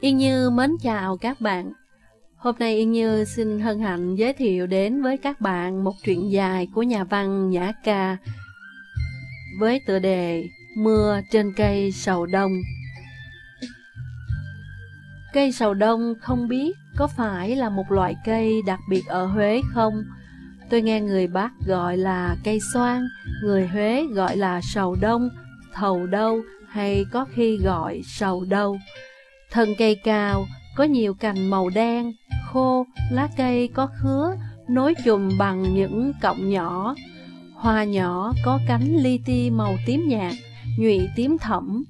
Yên Như mến chào các bạn. Hôm nay Yên Như xin hân hạnh giới thiệu đến với các bạn một truyện dài của nhà văn Nhã Ca với tựa đề Mưa trên cây sầu đông. Cây sầu đông không biết có phải là một loại cây đặc biệt ở Huế không? Tôi nghe người Bắc gọi là cây xoan, người Huế gọi là sầu đông, thầu đâu hay có khi gọi sầu đâu. Thân cây cao, có nhiều cành màu đen, khô, lá cây có khứa, nối chùm bằng những cọng nhỏ. Hoa nhỏ có cánh li ti màu tím nhạt, nhụy tím thẫm.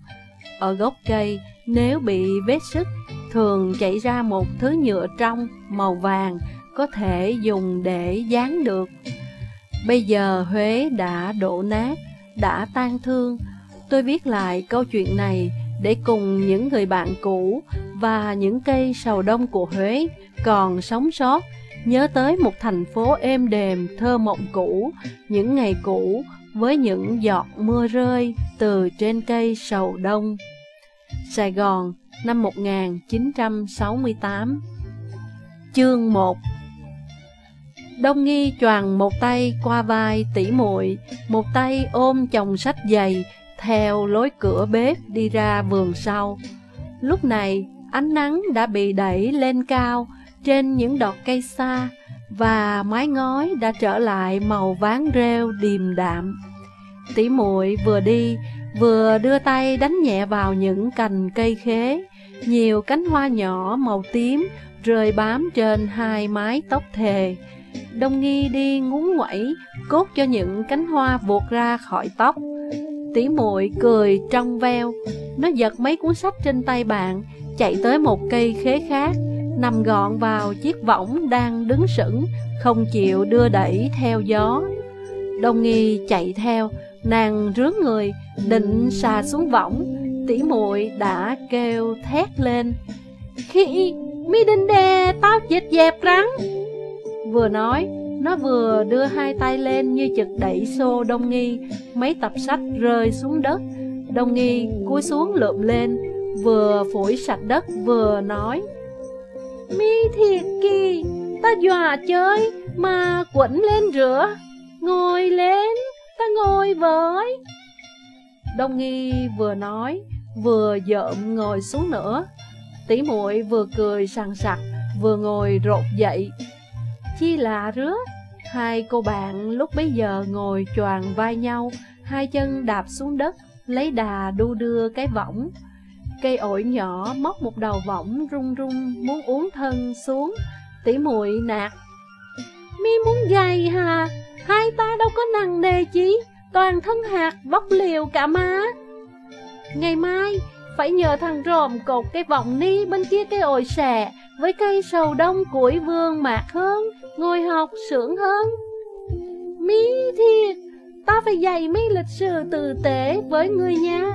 Ở gốc cây, nếu bị vết sức, thường chảy ra một thứ nhựa trong màu vàng có thể dùng để dán được. Bây giờ Huế đã đổ nát, đã tan thương. Tôi viết lại câu chuyện này để cùng những người bạn cũ và những cây sầu đông của Huế còn sống sót nhớ tới một thành phố êm đềm thơ mộng cũ, những ngày cũ với những giọt mưa rơi từ trên cây sầu đông. Sài Gòn năm 1968 Chương 1 Đông Nghi choàng một tay qua vai tỉ muội, một tay ôm chồng sách dày, theo lối cửa bếp đi ra vườn sau. Lúc này, ánh nắng đã bị đẩy lên cao trên những đọt cây xa, và mái ngói đã trở lại màu ván rêu điềm đạm. Tỉ muội vừa đi, vừa đưa tay đánh nhẹ vào những cành cây khế, nhiều cánh hoa nhỏ màu tím rơi bám trên hai mái tóc thề. Đông nghi đi ngúng ngoẩy, cốt cho những cánh hoa vụt ra khỏi tóc. Tỉ muội cười trong veo, nó giật mấy cuốn sách trên tay bạn, chạy tới một cây khế khác, nằm gọn vào chiếc võng đang đứng sững, không chịu đưa đẩy theo gió. Đông nghi chạy theo, nàng rướn người, định xà xuống võng, tỉ muội đã kêu thét lên. Khi mi đinh đè, tao chết dẹp rắn. Vừa nói, nó vừa đưa hai tay lên như chực đẩy xô Đông Nghi, mấy tập sách rơi xuống đất. Đông Nghi cúi xuống lượm lên, vừa phủi sạch đất vừa nói Mi thiệt kỳ, ta dọa chơi mà quẩn lên rửa, ngồi lên, ta ngồi với. Đông Nghi vừa nói, vừa dợm ngồi xuống nữa. Tỷ muội vừa cười sằng sặc, vừa ngồi rột dậy. Chi lạ rứa, hai cô bạn lúc bấy giờ ngồi choàng vai nhau, hai chân đạp xuống đất, lấy đà đu đưa cái võng. Cây ổi nhỏ móc một đầu võng rung rung muốn uống thân xuống, tỉ muội nạt. Mi muốn gầy hà, hai ta đâu có nặng nề chí, toàn thân hạt bóc liều cả má. Ngày mai, phải nhờ thằng ròm cột cái vọng ni bên kia cây ổi xè, với cây sầu đông củi vườn mạc hơn, ngồi học sướng hơn. mí thiệt, ta phải dạy mi lịch sử tử tế với người nhà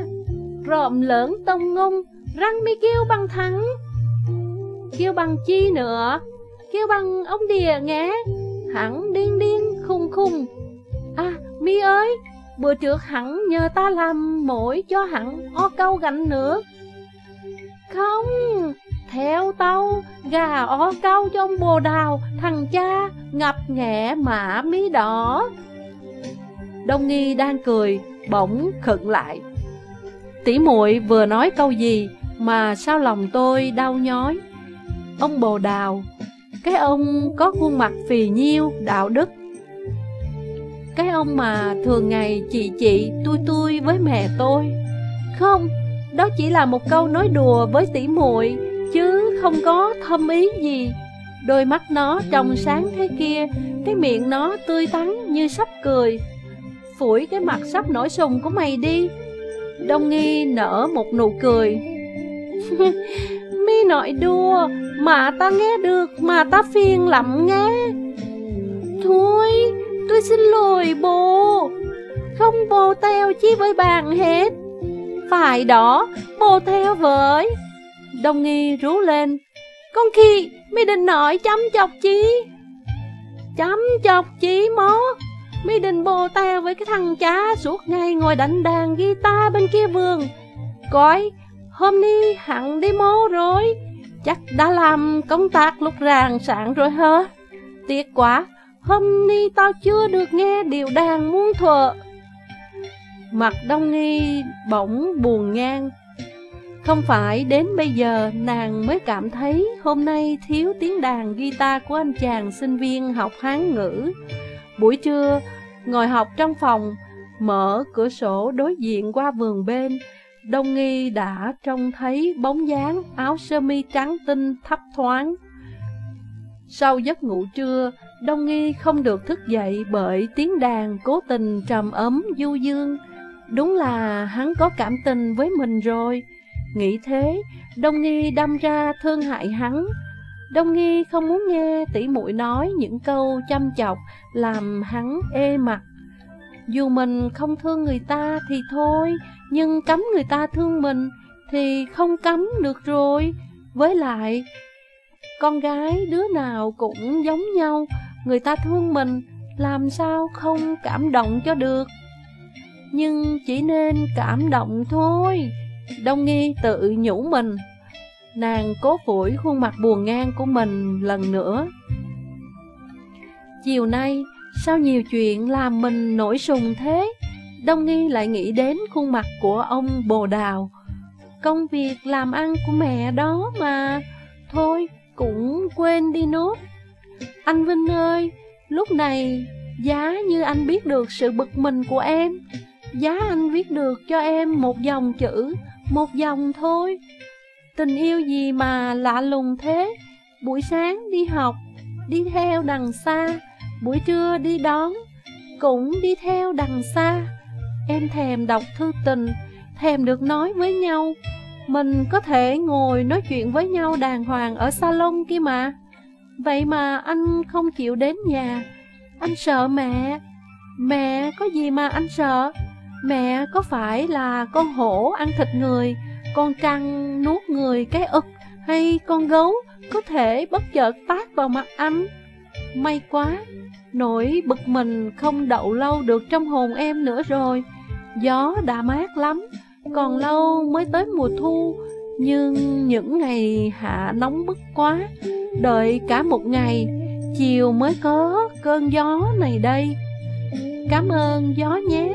rộm lớn tông ngung, răng mi kêu bằng thắng. Kêu bằng chi nữa, kêu bằng ông đìa nghe, hắn điên điên khùng khùng. À, mi ơi, bữa trước hắn nhờ ta làm mỗi cho hắn o câu gánh nước. Không, theo tao, gà ó câu trong bồ đào, thằng cha, ngập nghẹ mã mí đỏ. Đông nghi đang cười, bỗng khựng lại, Tỷ muội vừa nói câu gì mà sao lòng tôi đau nhói. Ông bồ đào, cái ông có khuôn mặt phì nhiêu, đạo đức. Cái ông mà thường ngày chị chị tôi tôi với mẹ tôi. Không, đó chỉ là một câu nói đùa với tỷ muội chứ không có thâm ý gì. Đôi mắt nó trong sáng thế kia, cái miệng nó tươi tắn như sắp cười. Phủi cái mặt sắp nổi sùng của mày đi, Đông Nghi nở một nụ cười. Mi nội đùa, mà ta nghe được, mà ta phiền lắm nghe. Thôi, tôi xin lỗi bố. Không bồ theo chi với bạn hết. Phải đó, bồ theo với. Đông Nghi rú lên. Con khi, mi định nội chấm chọc chi? chấm chọc chi mó? Mi định bồ teo với cái thằng cha suốt ngày ngồi đánh đàn guitar bên kia vườn Coi, hôm nay hẳn đi mố rồi, chắc đã làm công tác lúc ràng sẵn rồi hả? Tiếc quá, hôm nay tao chưa được nghe điều đàn muôn thuở. Mặt đông nghi bỗng buồn ngang không phải đến bây giờ nàng mới cảm thấy hôm nay thiếu tiếng đàn guitar của anh chàng sinh viên học Hán ngữ. Buổi trưa, ngồi học trong phòng, mở cửa sổ đối diện qua vườn bên Đông Nghi đã trông thấy bóng dáng áo sơ mi trắng tinh thấp thoáng. Sau giấc ngủ trưa, Đông Nghi không được thức dậy bởi tiếng đàn cố tình trầm ấm du dương. Đúng là hắn có cảm tình với mình rồi. Nghĩ thế, Đông Nghi đâm ra thương hại hắn. Đông Nghi không muốn nghe tỷ muội nói những câu chăm chọc Làm hắn ê mặt. Dù mình không thương người ta thì thôi Nhưng cấm người ta thương mình Thì không cấm được rồi. Với lại Con gái đứa nào cũng giống nhau Người ta thương mình Làm sao không cảm động cho được? Nhưng chỉ nên cảm động thôi. Đông nghi tự nhủ mình. Nàng cố phủi khuôn mặt buồn ngang của mình lần nữa. Chiều nay, sao nhiều chuyện làm mình nổi sùng thế? Đông nghi lại nghĩ đến khuôn mặt của ông bồ đào. Công việc làm ăn của mẹ đó mà. Thôi, cũng quên đi nốt. Anh Vinh ơi, lúc này giá như anh biết được sự bực mình của em Giá anh viết được cho em một dòng chữ, một dòng thôi. Tình yêu gì mà lạ lùng thế? Buổi sáng đi học, đi theo đằng xa, buổi trưa đi đón, cũng đi theo đằng xa. Em thèm đọc thư tình, thèm được nói với nhau. Mình có thể ngồi nói chuyện với nhau đàng hoàng ở salon kia mà. Vậy mà anh không chịu đến nhà. Anh sợ mẹ. Mẹ có gì mà anh sợ? Mẹ có phải là con hổ ăn thịt người, con trăng nuốt người cái ực, hay con gấu có thể bất chợt tát vào mặt anh? May quá, nỗi bực mình không đậu lâu được trong hồn em nữa rồi. Gió đã mát lắm, còn lâu mới tới mùa thu, nhưng những ngày hạ nóng bức quá, đợi cả một ngày, chiều mới có cơn gió này đây. Cảm ơn gió nhé.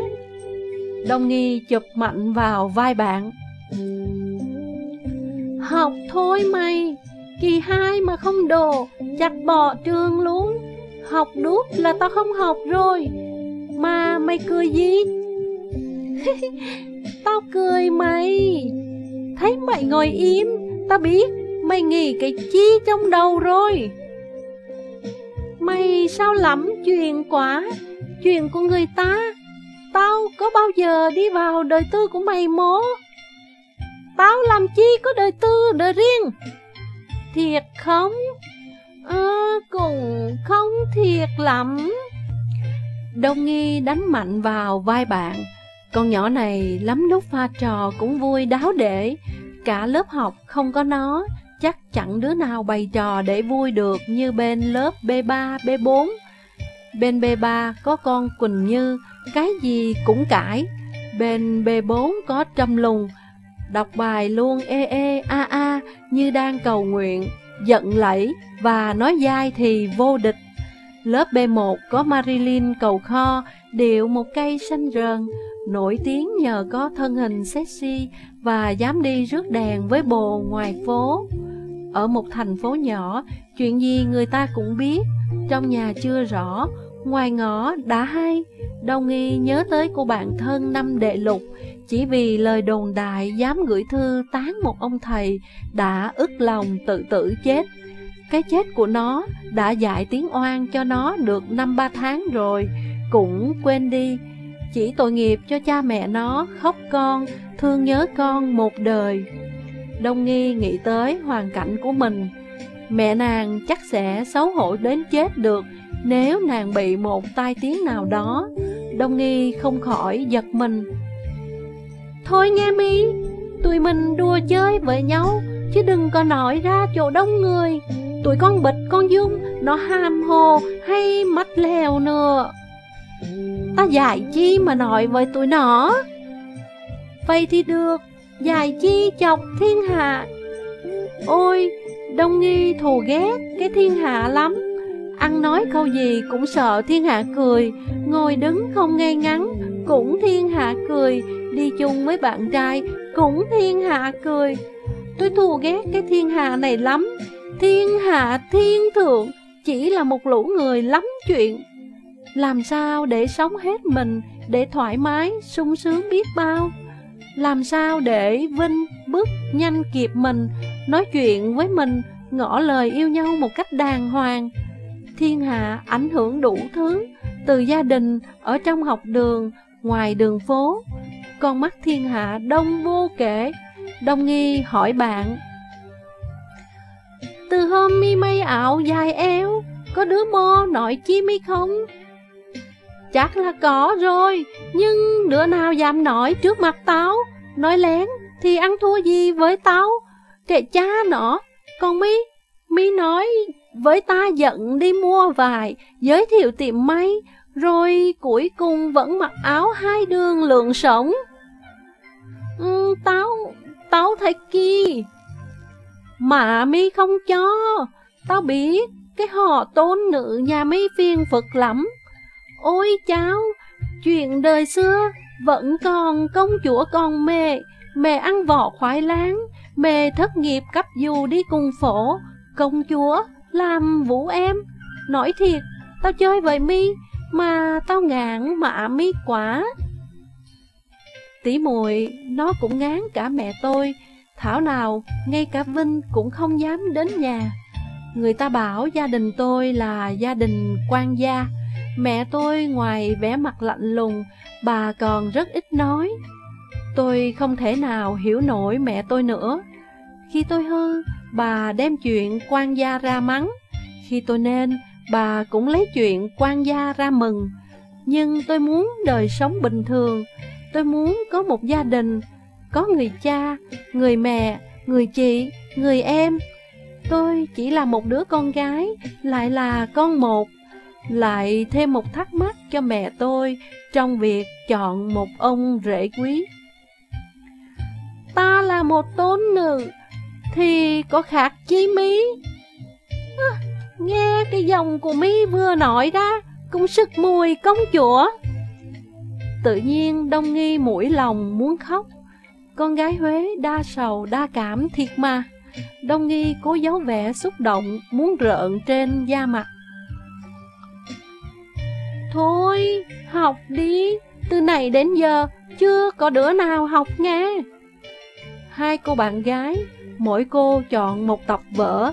Đông Nghi chụp mạnh vào vai bạn. Học thôi mày, Kỳ hai mà không đồ Chặt bỏ trường luôn. Học đút là tao không học rồi, Mà mày cười gì? Tao cười mày. Thấy mày ngồi im, Tao biết mày nghĩ cái chi trong đầu rồi. Mày sao lắm chuyện quá, Chuyện của người ta có bao giờ đi vào đời tư của mày mố? Tao làm chi có đời tư đời riêng? Thiệt không? À, Cũng không thiệt lắm. Đông nghi đánh mạnh vào vai bạn. Con nhỏ này lắm lúc pha trò cũng vui đáo để. Cả lớp học không có nó. Chắc chẳng đứa nào bày trò để vui được như bên lớp B3, B4 Bên B3 có con Quỳnh Như cái gì cũng cãi. Bên B4 có trâm lùng, đọc bài luôn ê ê a a như đang cầu nguyện, giận lẫy và nói dai thì vô địch. Lớp B1 có Marilyn cầu kho, điệu một cây xanh rờn, nổi tiếng nhờ có thân hình sexy và dám đi rước đèn với bồ ngoài phố. Ở một thành phố nhỏ, chuyện gì người ta cũng biết, trong nhà chưa rõ, ngoài ngõ đã hay. Đông Nghi nhớ tới cô bạn thân năm đệ lục, chỉ vì lời đồn đại dám gửi thư tán một ông thầy đã ức lòng tự tử chết. Cái chết của nó đã dạy tiếng oan cho nó được năm ba tháng rồi, cũng quên đi. Chỉ tội nghiệp cho cha mẹ nó khóc con, thương nhớ con một đời. Đông Nghi nghĩ tới hoàn cảnh của mình. Mẹ nàng chắc sẽ xấu hổ đến chết được nếu nàng bị một tai tiếng nào đó, Đông Nghi không khỏi giật mình. Thôi nghe mi, tụi mình đùa chơi với nhau, chứ đừng có nói ra chỗ đông người. Tụi con bịch con dung, nó ham hồ hay mắt lèo nữa. Ta dạy chi mà nói với tụi nó. Vậy thì được, Dạy chi chọc thiên hạ. Ôi, Đông Nghi thù ghét cái thiên hạ lắm. Ăn nói câu gì cũng sợ thiên hạ cười, ngồi đứng không ngay ngắn, cũng thiên hạ cười, đi chung với bạn trai, cũng thiên hạ cười. Tôi thù ghét cái thiên hạ này lắm, thiên hạ thiên thượng, chỉ là một lũ người lắm chuyện. Làm sao để sống hết mình, để thoải mái, sung sướng biết bao? Làm sao để Vinh bước nhanh kịp mình, nói chuyện với mình, ngỏ lời yêu nhau một cách đàng hoàng? Thiên hạ ảnh hưởng đủ thứ, từ gia đình, ở trong học đường, ngoài đường phố. Con mắt thiên hạ đông vô kể. Đông nghi hỏi bạn. Từ hôm mi mây ảo dài éo có đứa mò nội chi mi không? Chắc là có rồi, nhưng đứa nào dám nói trước mặt táo nói lén thì ăn thua gì với táo kệ cha nó. Còn mi, mi nói với ta giận đi mua vài, giới thiệu tiệm may, rồi cuối cùng vẫn mặc áo hai đường lượng sống. Ừ, tao, tao thấy kỳ. Mà mi không cho, tao biết cái họ tôn nữ nhà mi phiền phật lắm. Ôi cháu, chuyện đời xưa vẫn còn công chúa còn mẹ, mẹ ăn vỏ khoai lang, mẹ thất nghiệp cấp dù đi cùng phổ, công chúa làm vũ em. Nói thiệt, tao chơi với mi mà tao ngán mạ mi quá. Tỷ muội nó cũng ngán cả mẹ tôi, thảo nào ngay cả Vinh cũng không dám đến nhà. Người ta bảo gia đình tôi là gia đình quan gia, Mẹ tôi ngoài vẻ mặt lạnh lùng, bà còn rất ít nói. Tôi không thể nào hiểu nổi mẹ tôi nữa. Khi tôi hư, bà đem chuyện quan gia ra mắng. Khi tôi nên, bà cũng lấy chuyện quan gia ra mừng. Nhưng tôi muốn đời sống bình thường. Tôi muốn có một gia đình, có người cha, người mẹ, người chị, người em. Tôi chỉ là một đứa con gái, lại là con một lại thêm một thắc mắc cho mẹ tôi trong việc chọn một ông rể quý. Ta là một tôn nữ, thì có khác chí mí? À, nghe cái giọng của mí vừa nói ra, cũng sức mùi công chúa. Tự nhiên Đông Nghi mũi lòng muốn khóc. Con gái Huế đa sầu đa cảm thiệt mà. Đông Nghi cố giấu vẻ xúc động, muốn rợn trên da mặt. Thôi, học đi, từ này đến giờ chưa có đứa nào học nghe. Hai cô bạn gái, mỗi cô chọn một tập vở,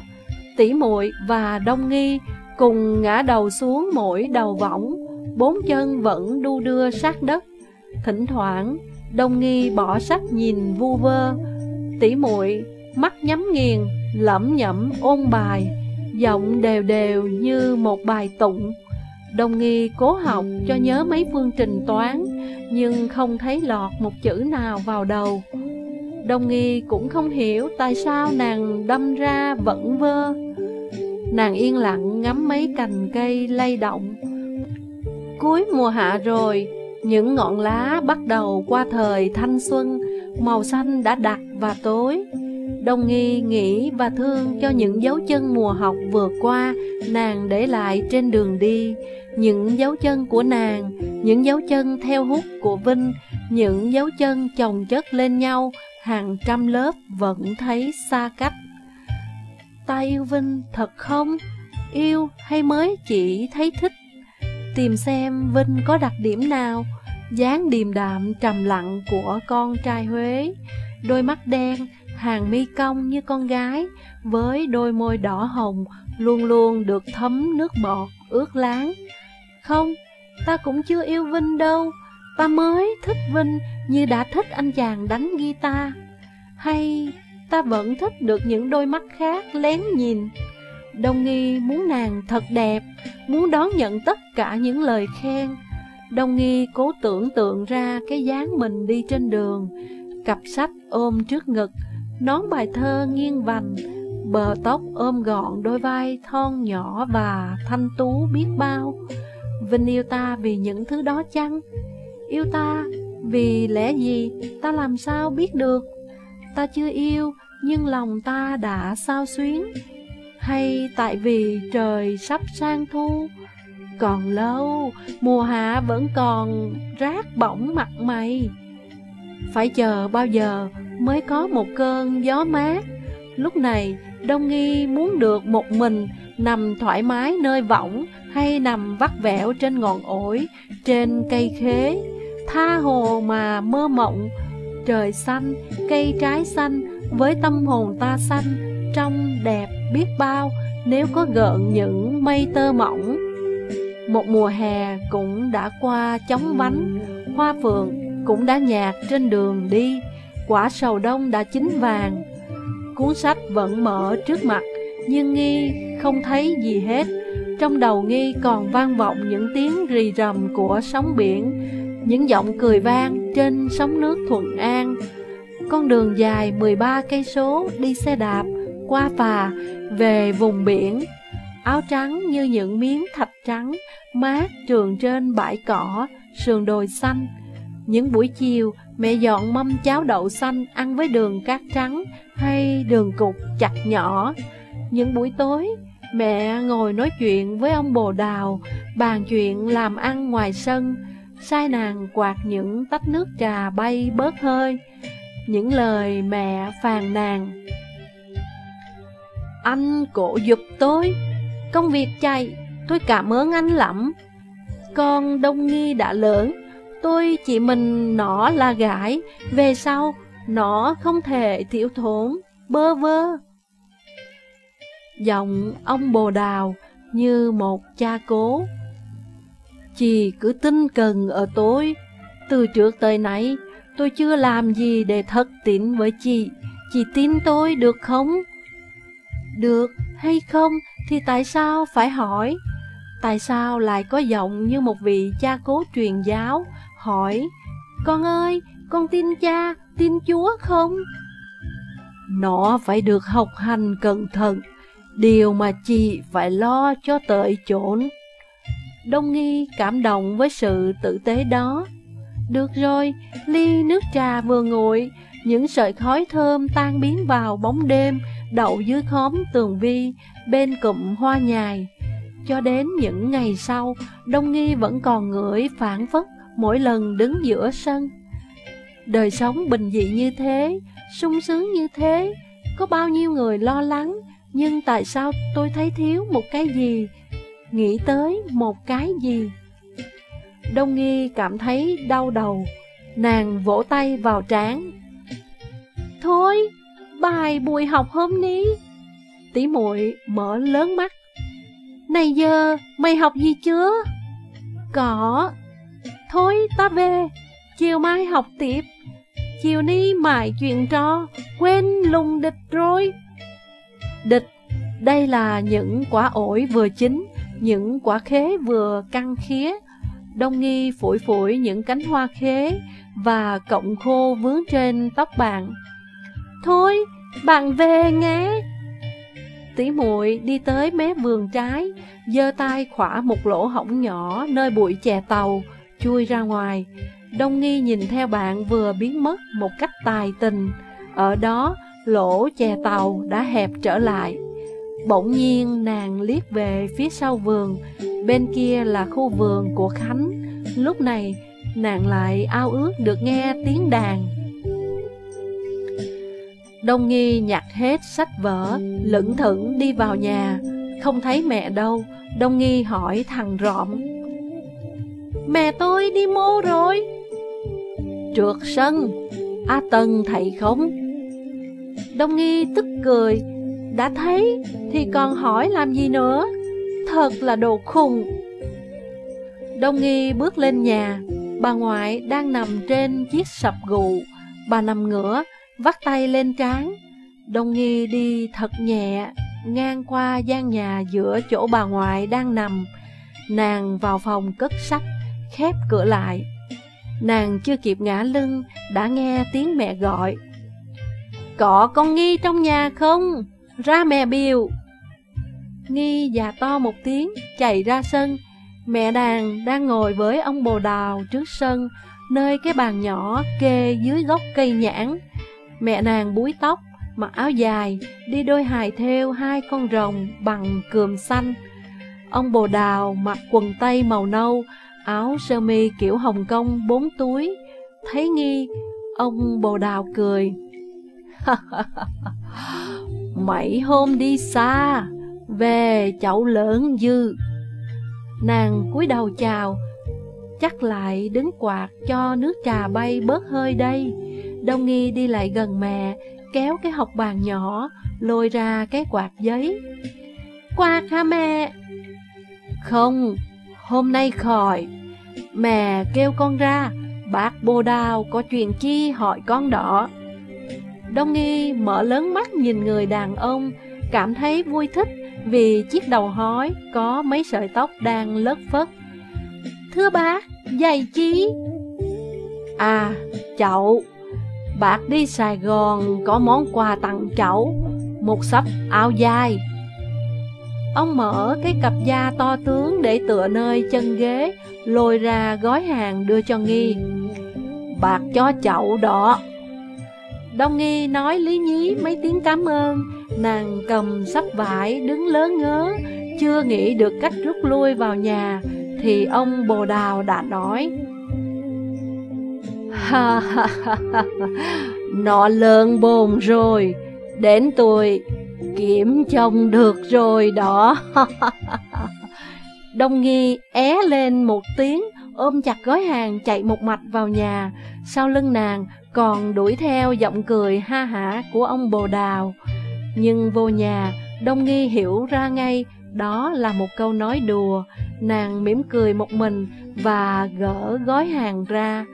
tỉ muội và đông nghi cùng ngã đầu xuống mỗi đầu võng, bốn chân vẫn đu đưa sát đất. Thỉnh thoảng, đông nghi bỏ sách nhìn vu vơ, tỉ muội mắt nhắm nghiền, lẩm nhẩm ôn bài, giọng đều đều như một bài tụng. Đồng nghi cố học cho nhớ mấy phương trình toán, nhưng không thấy lọt một chữ nào vào đầu. Đồng nghi cũng không hiểu tại sao nàng đâm ra vẫn vơ. Nàng yên lặng ngắm mấy cành cây lay động. Cuối mùa hạ rồi, những ngọn lá bắt đầu qua thời thanh xuân, màu xanh đã đặc và tối. Đông nghi nghĩ và thương cho những dấu chân mùa học vừa qua nàng để lại trên đường đi, những dấu chân của nàng, những dấu chân theo hút của Vinh, những dấu chân chồng chất lên nhau, hàng trăm lớp vẫn thấy xa cách. Ta yêu Vinh thật không? Yêu hay mới chỉ thấy thích? Tìm xem Vinh có đặc điểm nào, dáng điềm đạm trầm lặng của con trai Huế, đôi mắt đen, hàng mi cong như con gái, với đôi môi đỏ hồng luôn luôn được thấm nước bọt, ướt láng. Không, ta cũng chưa yêu Vinh đâu, ta mới thích Vinh như đã thích anh chàng đánh guitar. Hay ta vẫn thích được những đôi mắt khác lén nhìn. Đông Nghi muốn nàng thật đẹp, muốn đón nhận tất cả những lời khen. Đông Nghi cố tưởng tượng ra cái dáng mình đi trên đường, cặp sách ôm trước ngực, nón bài thơ nghiêng vành, bờ tóc ôm gọn đôi vai thon nhỏ và thanh tú biết bao. Vinh yêu ta vì những thứ đó chăng? Yêu ta vì lẽ gì ta làm sao biết được? ta chưa yêu, nhưng lòng ta đã sao xuyến? Hay tại vì trời sắp sang thu, còn lâu, mùa hạ vẫn còn rát bỏng mặt mày. Phải chờ bao giờ mới có một cơn gió mát. Lúc này, Đông Nghi muốn được một mình nằm thoải mái nơi võng hay nằm vắt vẻo trên ngọn ổi, trên cây khế, tha hồ mà mơ mộng. Trời xanh, cây trái xanh, với tâm hồn ta xanh, trong đẹp biết bao nếu có gợn những mây tơ mỏng. Một mùa hè cũng đã qua chóng vánh, hoa phượng cũng đã nhạt trên đường đi, quả sầu đông đã chín vàng. Cuốn sách vẫn mở trước mặt, nhưng Nghi không thấy gì hết. Trong đầu Nghi còn vang vọng những tiếng rì rầm của sóng biển, những giọng cười vang trên sóng nước Thuận An. Con đường dài 13 cây số đi xe đạp, qua phà, về vùng biển. Áo trắng như những miếng thạch trắng, mát trường trên bãi cỏ, sườn đồi xanh. Những buổi chiều, mẹ dọn mâm cháo đậu xanh ăn với đường cát trắng hay đường cục chặt nhỏ. Những buổi tối, mẹ ngồi nói chuyện với ông bồ đào, bàn chuyện làm ăn ngoài sân, sai nàng quạt những tách nước trà bay bớt hơi. Những lời mẹ phàn nàn. Anh cổ giúp tôi, công việc chạy, tôi cảm ơn anh lắm. Con Đông Nghi đã lớn, tôi chỉ mình nó là gái, về sau nó không thể thiếu thốn, bơ vơ. Giọng ông bồ đào như một cha cố. Chị cứ tin cần ở tôi, từ trước tới nay tôi chưa làm gì để thất tín với chị, chị tin tôi được không? Được hay không thì tại sao phải hỏi? Tại sao lại có giọng như một vị cha cố truyền giáo hỏi Con ơi, con tin cha, tin Chúa không? Nó phải được học hành cẩn thận, điều mà chị phải lo cho tới chốn. Đông Nghi cảm động với sự tử tế đó. Được rồi, ly nước trà vừa nguội, những sợi khói thơm tan biến vào bóng đêm, đậu dưới khóm tường vi, bên cụm hoa nhài. Cho đến những ngày sau, Đông Nghi vẫn còn ngửi phản phất mỗi lần đứng giữa sân. Đời sống bình dị như thế, sung sướng như thế, có bao nhiêu người lo lắng, nhưng tại sao tôi thấy thiếu một cái gì, nghĩ tới một cái gì? Đông Nghi cảm thấy đau đầu, nàng vỗ tay vào trán. Thôi, bài buổi học hôm ní. Tí muội mở lớn mắt. Này giờ, mày học gì chưa? Có. Thôi, ta về. Chiều mai học tiếp. Chiều ni mải chuyện trò, quên lùng địch rồi. Địch, đây là những quả ổi vừa chín, những quả khế vừa căng khía. Đông nghi phủi phủi những cánh hoa khế và cọng khô vướng trên tóc bạn. Thôi, bạn về nghe. Tỷ muội đi tới mé vườn trái, giơ tay khỏa một lỗ hổng nhỏ nơi bụi chè tàu, chui ra ngoài. Đông nghi nhìn theo bạn vừa biến mất một cách tài tình. Ở đó, lỗ chè tàu đã hẹp trở lại. Bỗng nhiên nàng liếc về phía sau vườn, bên kia là khu vườn của Khánh. Lúc này, nàng lại ao ước được nghe tiếng đàn. Đông Nghi nhặt hết sách vở, lững thững đi vào nhà, không thấy mẹ đâu. Đông Nghi hỏi thằng Rọm. Mẹ tôi đi mô rồi. Trượt sân, A Tân thầy không? Đông Nghi tức cười, đã thấy thì còn hỏi làm gì nữa? Thật là đồ khùng. Đông Nghi bước lên nhà, bà ngoại đang nằm trên chiếc sập gù, bà nằm ngửa, vắt tay lên trán. Đông Nghi đi thật nhẹ, ngang qua gian nhà giữa chỗ bà ngoại đang nằm. Nàng vào phòng cất sách, khép cửa lại. Nàng chưa kịp ngã lưng, đã nghe tiếng mẹ gọi. Có con Nghi trong nhà không? Ra mẹ biểu. Nghi già to một tiếng, chạy ra sân. Mẹ đàn đang ngồi với ông bồ đào trước sân, nơi cái bàn nhỏ kê dưới gốc cây nhãn. Mẹ nàng búi tóc, mặc áo dài, đi đôi hài theo hai con rồng bằng cườm xanh. Ông bồ đào mặc quần tây màu nâu, áo sơ mi kiểu Hồng Kông bốn túi. Thấy nghi, ông bồ đào cười. Mấy hôm đi xa, về chậu lớn dư. Nàng cúi đầu chào, chắc lại đứng quạt cho nước trà bay bớt hơi đây. Đông nghi đi lại gần mẹ, kéo cái học bàn nhỏ, lôi ra cái quạt giấy. Quạt hả mẹ? Không, hôm nay khỏi. Mẹ kêu con ra, bác bồ đào có chuyện chi hỏi con đó. Đông nghi mở lớn mắt nhìn người đàn ông, cảm thấy vui thích vì chiếc đầu hói có mấy sợi tóc đang lất phất. Thưa bác, giày chí? À, chậu, bác đi Sài Gòn có món quà tặng chậu một sắp áo dài. Ông mở cái cặp da to tướng để tựa nơi chân ghế, lôi ra gói hàng đưa cho Nghi. Bạc cho chậu đó. Đông Nghi nói lý nhí mấy tiếng cảm ơn, nàng cầm sắp vải đứng lớn ngớ, chưa nghĩ được cách rút lui vào nhà, thì ông Bồ Đào đã nói. Ha ha ha ha, nó lớn bồn rồi, đến tuổi kiểm chồng được rồi đó. Đông nghi é lên một tiếng Ôm chặt gói hàng chạy một mạch vào nhà. Sau lưng nàng còn đuổi theo giọng cười ha hả của ông bồ đào. Nhưng vô nhà, Đông nghi hiểu ra ngay, Đó là một câu nói đùa. Nàng mỉm cười một mình Và gỡ gói hàng ra.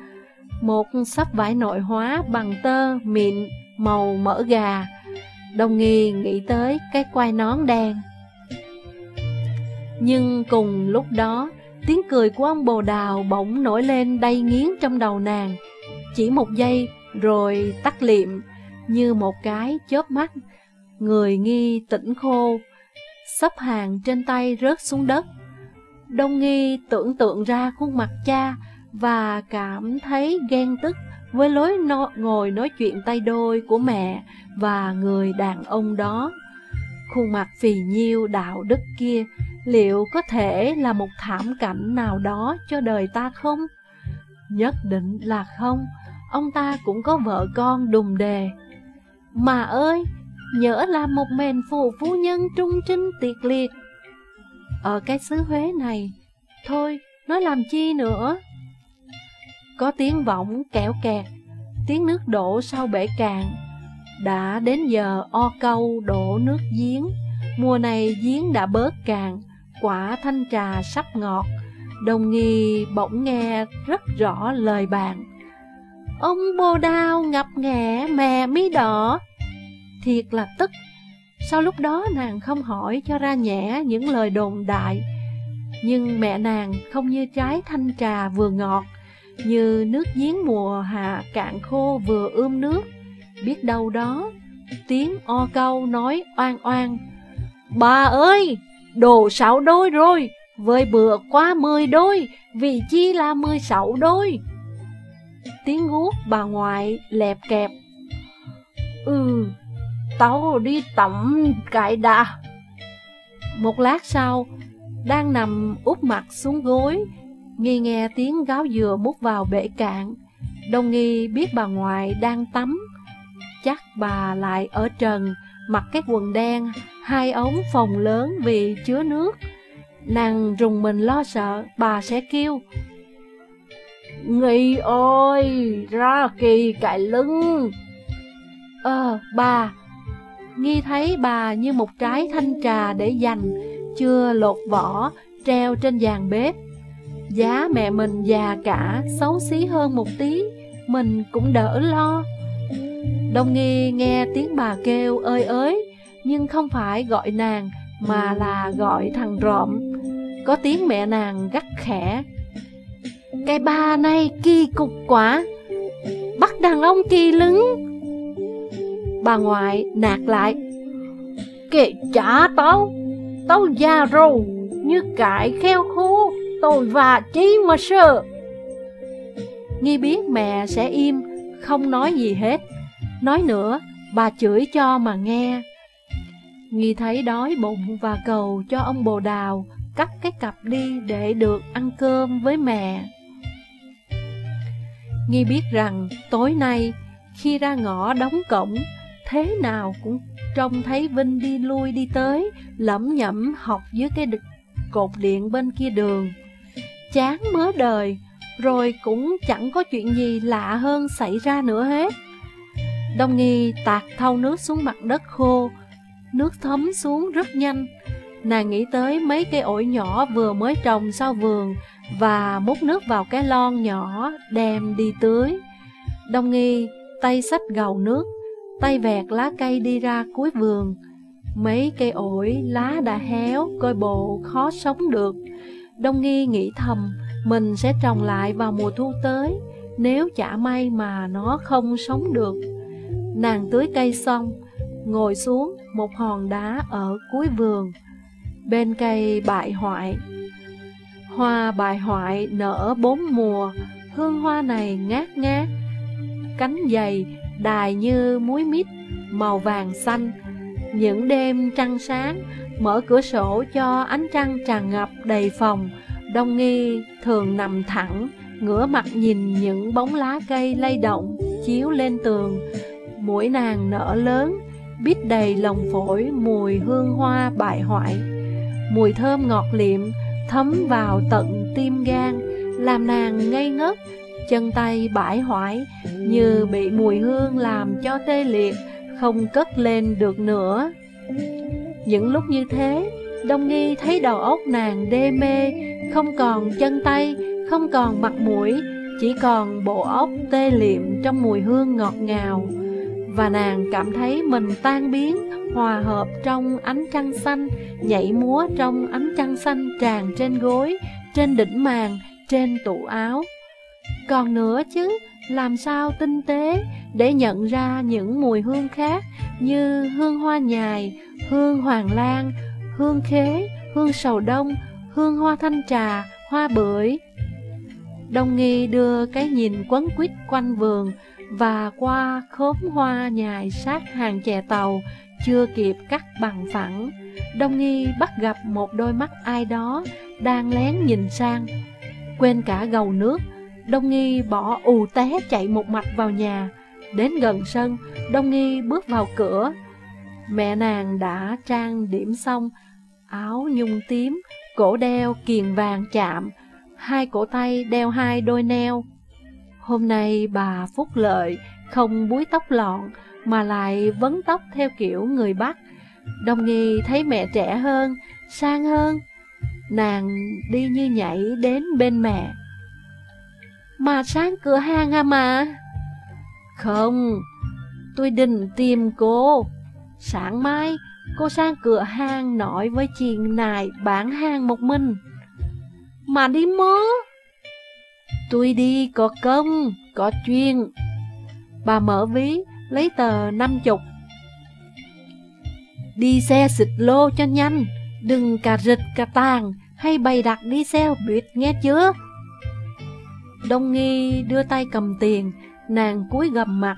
Một sắp vải nội hóa bằng tơ, mịn, màu mỡ gà. Đông nghi nghĩ tới cái quai nón đen. Nhưng cùng lúc đó, Tiếng cười của ông bồ đào bỗng nổi lên đầy nghiến trong đầu nàng. Chỉ một giây rồi tắt liệm Như một cái chớp mắt Người nghi tỉnh khô Sắp hàng trên tay rớt xuống đất Đông nghi tưởng tượng ra khuôn mặt cha Và cảm thấy ghen tức với lối no, ngồi nói chuyện tay đôi của mẹ và người đàn ông đó. Khuôn mặt phì nhiêu đạo đức kia liệu có thể là một thảm cảnh nào đó cho đời ta không? Nhất định là không, ông ta cũng có vợ con đùng đề. Mà ơi, nhỡ là một mền phụ phu nhân trung trinh tiệt liệt. Ở cái xứ Huế này, thôi, nói làm chi nữa? Có tiếng vọng kẹo kẹt, tiếng nước đổ sau bể cạn. Đã đến giờ o câu đổ nước giếng, mùa này giếng đã bớt cạn, quả thanh trà sắp ngọt. Đồng nghi bỗng nghe rất rõ lời bạn. Ông bồ đao ngập nghẹ mè mí đỏ. Thiệt là tức. Sau lúc đó nàng không hỏi cho ra nhẹ những lời đồn đại. Nhưng mẹ nàng không như trái thanh trà vừa ngọt, như nước giếng mùa hạ cạn khô vừa ươm nước. Biết đâu đó, tiếng o câu nói oan oan. Bà ơi, đồ sáu đôi rồi, với bữa qua mười đôi, vị chi là mười sáu đôi. Tiếng guốc bà ngoại lẹp kẹp. Ừ, tao đi tắm cải đà. Một lát sau, đang nằm úp mặt xuống gối, Nghi nghe tiếng gáo dừa mút vào bể cạn Đông nghi biết bà ngoại đang tắm Chắc bà lại ở trần Mặc cái quần đen Hai ống phòng lớn vì chứa nước Nàng rùng mình lo sợ Bà sẽ kêu Nghi ơi Ra kỳ cải lưng Ờ bà Nghi thấy bà như một trái thanh trà để dành Chưa lột vỏ Treo trên giàn bếp Giá mẹ mình già cả, xấu xí hơn một tí, mình cũng đỡ lo. Đông nghi nghe tiếng bà kêu ơi ới, nhưng không phải gọi nàng, mà là gọi thằng rộm. Có tiếng mẹ nàng gắt khẽ. Cái bà này kỳ cục quá, bắt đàn ông kỳ lứng. Bà ngoại nạt lại. Kệ trả tao, tao già rồi, như cải kheo khô tôi và chí mà sợ Nghi biết mẹ sẽ im, không nói gì hết Nói nữa, bà chửi cho mà nghe. Nghi thấy đói bụng và cầu cho ông bồ đào cắt cái cặp đi để được ăn cơm với mẹ. Nghi biết rằng tối nay khi ra ngõ đóng cổng, thế nào cũng trông thấy Vinh đi lui đi tới, lẩm nhẩm học dưới cái cột điện bên kia đường. Chán mớ đời, rồi cũng chẳng có chuyện gì lạ hơn xảy ra nữa hết. Đông Nghi tạt thau nước xuống mặt đất khô, nước thấm xuống rất nhanh. Nàng nghĩ tới mấy cây ổi nhỏ vừa mới trồng sau vườn và múc nước vào cái lon nhỏ đem đi tưới. Đông Nghi tay xách gầu nước, tay vẹt lá cây đi ra cuối vườn. Mấy cây ổi lá đã héo, coi bộ khó sống được. Đông Nghi nghĩ thầm, mình sẽ trồng lại vào mùa thu tới, nếu chả may mà nó không sống được. Nàng tưới cây xong, ngồi xuống một hòn đá ở cuối vườn, bên cây bại hoại. Hoa bại hoại nở bốn mùa, hương hoa này ngát ngát, cánh dày, đài như muối mít, màu vàng xanh. Những đêm trăng sáng, mở cửa sổ cho ánh trăng tràn ngập đầy phòng, Đông Nghi thường nằm thẳng, ngửa mặt nhìn những bóng lá cây lay động, chiếu lên tường. Mũi nàng nở lớn, biết đầy lòng phổi mùi hương hoa bại hoại. Mùi thơm ngọt liệm, thấm vào tận tim gan, làm nàng ngây ngất, chân tay bãi hoại, như bị mùi hương làm cho tê liệt, không cất lên được nữa. Những lúc như thế, Đông Nghi thấy đầu óc nàng đê mê, không còn chân tay, không còn mặt mũi, chỉ còn bộ óc tê liệm trong mùi hương ngọt ngào. Và nàng cảm thấy mình tan biến, hòa hợp trong ánh trăng xanh, nhảy múa trong ánh trăng xanh tràn trên gối, trên đỉnh màn, trên tủ áo. Còn nữa chứ, làm sao tinh tế để nhận ra những mùi hương khác như hương hoa nhài, hương hoàng lan, hương khế, hương sầu đông, hương hoa thanh trà, hoa bưởi. Đông nghi đưa cái nhìn quấn quýt quanh vườn và qua khóm hoa nhài sát hàng chè tàu, chưa kịp cắt bằng phẳng. Đông nghi bắt gặp một đôi mắt ai đó đang lén nhìn sang, quên cả gầu nước. Đông nghi bỏ ù té chạy một mạch vào nhà, đến gần sân, Đông nghi bước vào cửa. Mẹ nàng đã trang điểm xong, áo nhung tím, cổ đeo kiền vàng chạm, hai cổ tay đeo hai đôi neo. Hôm nay bà Phúc Lợi không búi tóc lọn mà lại vấn tóc theo kiểu người Bắc. Đông Nghi thấy mẹ trẻ hơn, sang hơn. Nàng đi như nhảy đến bên mẹ. Mà sáng cửa hàng à mà? Không, tôi định tìm cô. Sáng mai Cô sang cửa hàng nói với chị này bán hàng một mình Mà đi mớ! Tôi đi có công, có chuyên. Bà mở ví, lấy tờ năm chục. Đi xe xịt lô cho nhanh Đừng cà rịch cà tàng Hay bày đặt đi xe biệt nghe chưa? Đông nghi đưa tay cầm tiền Nàng cúi gầm mặt.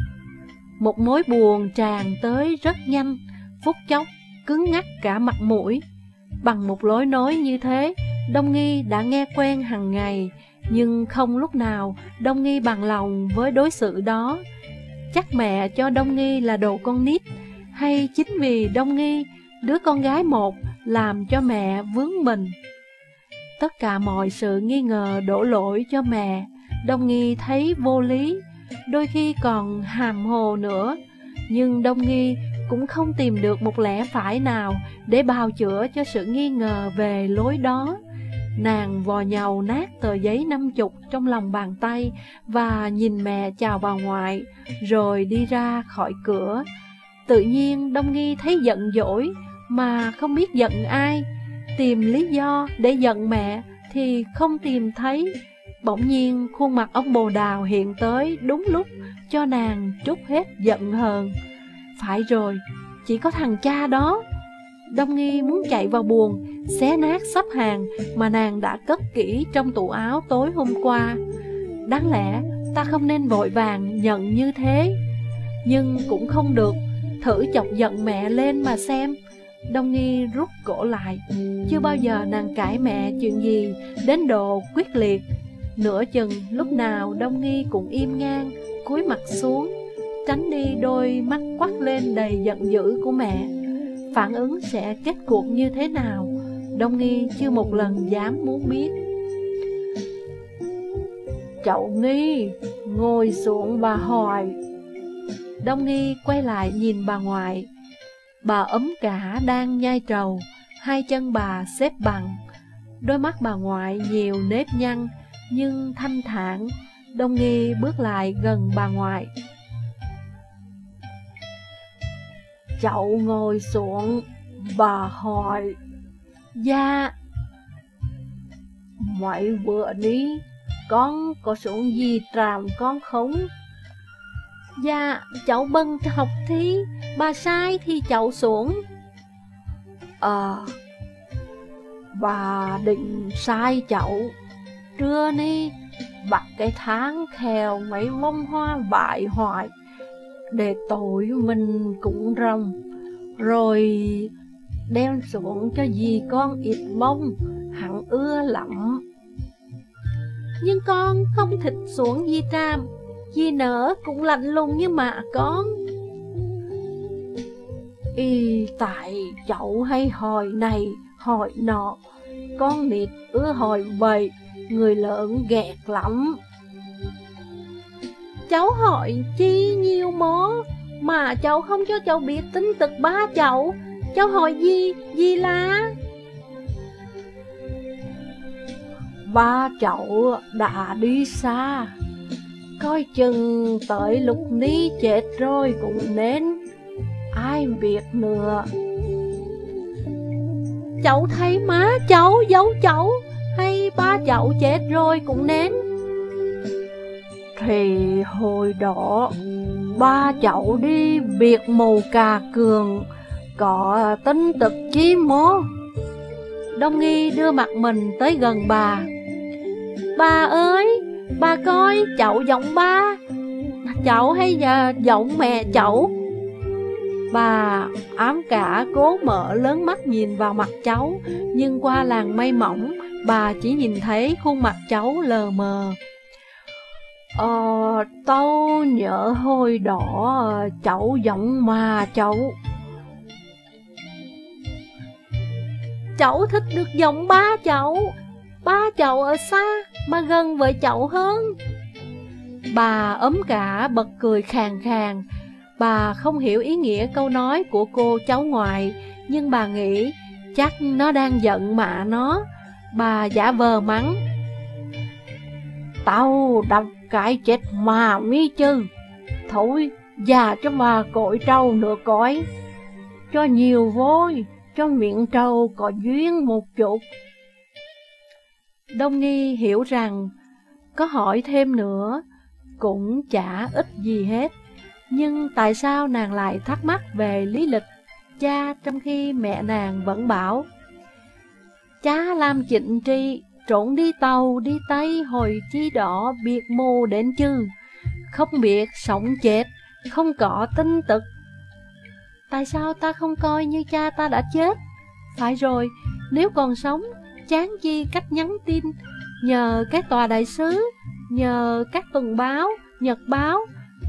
Một mối buồn tràn tới rất nhanh Phút chốc cứng ngắt cả mặt mũi. Bằng một lối nói như thế, Đông Nghi đã nghe quen hàng ngày, nhưng không lúc nào Đông Nghi bằng lòng với đối xử đó. Chắc mẹ cho Đông Nghi là đồ con nít, hay chính vì Đông Nghi, đứa con gái một, làm cho mẹ vướng mình. Tất cả mọi sự nghi ngờ đổ lỗi cho mẹ, Đông Nghi thấy vô lý, đôi khi còn hàm hồ nữa. Nhưng Đông Nghi cũng không tìm được một lẽ phải nào để bào chữa cho sự nghi ngờ về lối đó. Nàng vò nhầu nát tờ giấy năm chục trong lòng bàn tay và nhìn mẹ chào vào ngoại, rồi đi ra khỏi cửa. Tự nhiên Đông Nghi thấy giận dỗi mà không biết giận ai, tìm lý do để giận mẹ thì không tìm thấy. Bỗng nhiên khuôn mặt ông bồ đào hiện tới đúng lúc cho nàng trút hết giận hờn. Phải rồi, chỉ có thằng cha đó. Đông Nghi muốn chạy vào buồng, xé nát sắp hàng mà nàng đã cất kỹ trong tủ áo tối hôm qua. Đáng lẽ ta không nên vội vàng nhận như thế. Nhưng cũng không được Thử chọc giận mẹ lên mà xem Đông Nghi rút cổ lại Chưa bao giờ nàng cãi mẹ chuyện gì Đến độ quyết liệt Nửa chừng lúc nào Đông Nghi cũng im ngang cúi mặt xuống Tránh đi đôi mắt quắt lên đầy giận dữ của mẹ Phản ứng sẽ kết cuộc như thế nào? Đông Nghi chưa một lần dám muốn biết. Chậu Nghi, Ngồi xuống bà hỏi. Đông Nghi quay lại nhìn bà ngoại. Bà ấm cả đang nhai trầu, Hai chân bà xếp bằng. Đôi mắt bà ngoại nhiều nếp nhăn, Nhưng thanh thản. Đông Nghi bước lại gần bà ngoại. Chậu ngồi xuống Bà hỏi Dạ Mấy bữa ní, Con có xuống gì tràm con không? Dạ, cháu bân học thí, bà sai thì cháu xuống. Ờ, à, bà định sai cháu, trưa ni, bắt cái tháng theo mấy bông hoa bại hoại, để tội mình cũng rồng, rồi đem xuống cho dì con ít bông, hẳn ưa lắm. Nhưng con không thịt xuống dì tam Dì nở cũng lạnh lùng như mà con. Y tại chậu hay hỏi này hỏi nọ Con nịt ưa hỏi vậy Người lớn ghẹt lắm. Cháu hỏi chi nhiêu mó Mà cháu không cho cháu biết tính tực ba cháu. Cháu hỏi gì, gì là? Ba cháu đã đi xa Coi chừng tới lúc ní chết rồi cũng nên Ai biết nữa. Cháu thấy má cháu giấu cháu Hay ba cháu chết rồi cũng nên thì hồi đó, Ba cháu đi biệt mù cà cường, Có tính tực chí mô. Đông nghi đưa mặt mình tới gần bà. Bà ơi Ba coi chậu giọng ba. Chậu hay là giọng mẹ chậu Bà ám cả cố mở lớn mắt nhìn vào mặt cháu, Nhưng qua làng mây mỏng, Bà chỉ nhìn thấy khuôn mặt cháu lờ mờ. Ờ, tao nhớ hồi đỏ ờ, cháu giống mà cháu Cháu thích được giống ba cháu. Ba cháu ở xa mà gần với cháu hơn. Bà ấm cả bật cười khàn khàn. Bà không hiểu ý nghĩa câu nói của cô cháu ngoại Nhưng bà nghĩ chắc nó đang giận mạ nó. Bà giả vờ mắng Tao đập cái chết mà mi chứ Thôi già cho bà cội trâu nửa cõi Cho nhiều vôi Cho miệng trâu có duyên một chút Đông Nghi hiểu rằng có hỏi thêm nữa cũng chả ít gì hết. Nhưng tại sao nàng lại thắc mắc về lý lịch cha trong khi mẹ nàng vẫn bảo Cha làm chịnh tri, trộn đi tàu, đi tay hồi chi đỏ, biệt mô đến chư. Không biết sống chết, không có tin tức. Tại sao ta không coi như cha ta đã chết? Phải rồi, nếu còn sống chán chi cách nhắn tin? Nhờ các tòa đại sứ Nhờ các tuần báo, nhật báo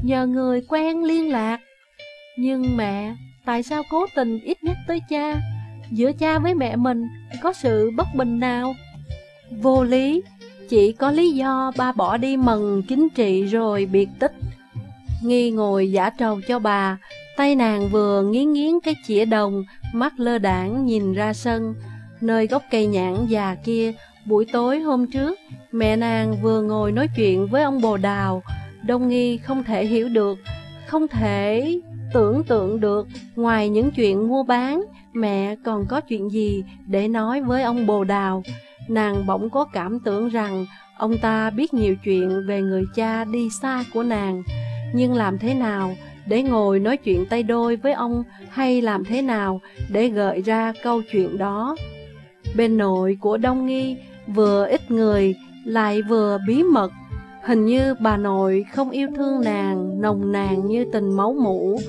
Nhờ người quen liên lạc. Nhưng mẹ, tại sao cố tình ít nhắc tới cha? Giữa cha với mẹ mình có sự bất bình nào? Vô lý, chỉ có lý do ba bỏ đi mần chính trị rồi biệt tích Nghi ngồi giả trầu cho bà Tay nàng vừa nghiến nghiến cái chĩa đồng Mắt lơ đảng nhìn ra sân Nơi gốc cây nhãn già kia, buổi tối hôm trước, mẹ nàng vừa ngồi nói chuyện với ông bồ đào. Đông Nghi không thể hiểu được, không thể tưởng tượng được ngoài những chuyện mua bán, mẹ còn có chuyện gì để nói với ông bồ đào. Nàng bỗng có cảm tưởng rằng ông ta biết nhiều chuyện về người cha đi xa của nàng. Nhưng làm thế nào để ngồi nói chuyện tay đôi với ông hay làm thế nào để gợi ra câu chuyện đó? Bên nội của Đông Nghi vừa ít người lại vừa bí mật, Hình như bà nội không yêu thương nàng nồng nàn như tình máu mủ.